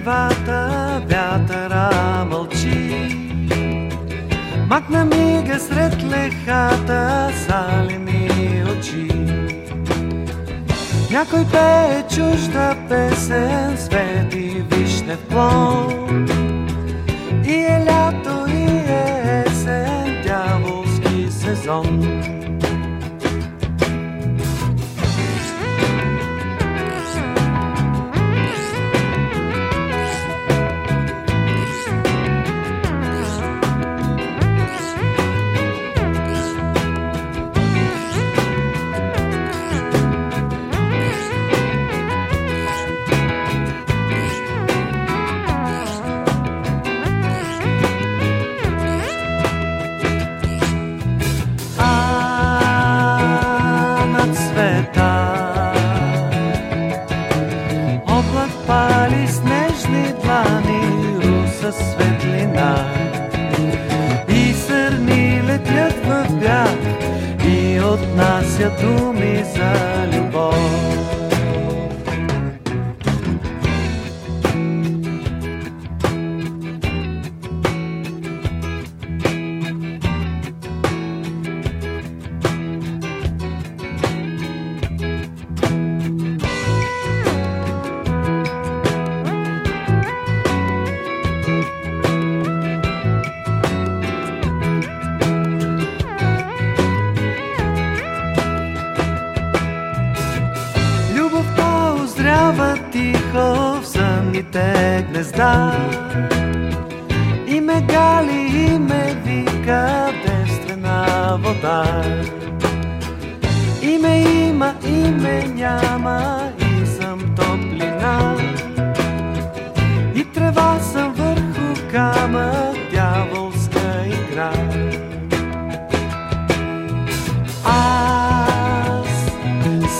нивата, вятъра мълчи. Макна мига сред лехата, салени очи. Някой пее чужда песен, свети вижте в. И е лято, и е есен, дяволски сезон. Пали снежни длани, руса светлина. И сърни летят в бяг и отнасят думи за любов. Съмните гнезда. И ме гали и ме вика девствена вода. И ме има, и ме няма, и съм топлина. И трева съм върху камък, дяволска игра. Аз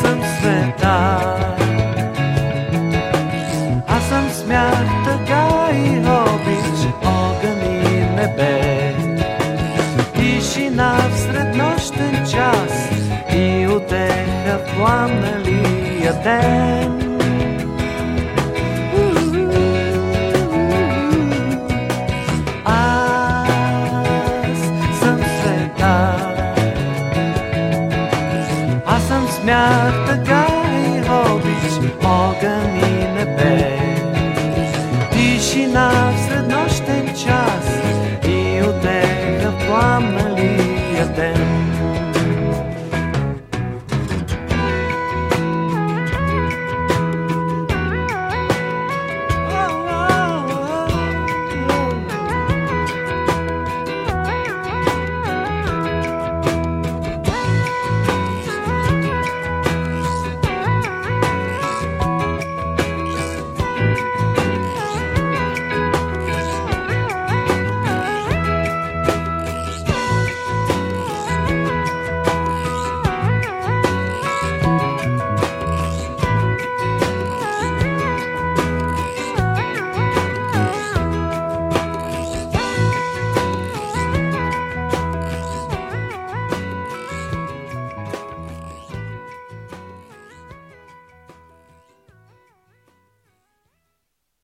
съм света. me a dime. Аз съм света, аз съм смятата.